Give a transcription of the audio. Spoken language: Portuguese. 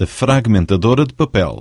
a fragmentadora de papel.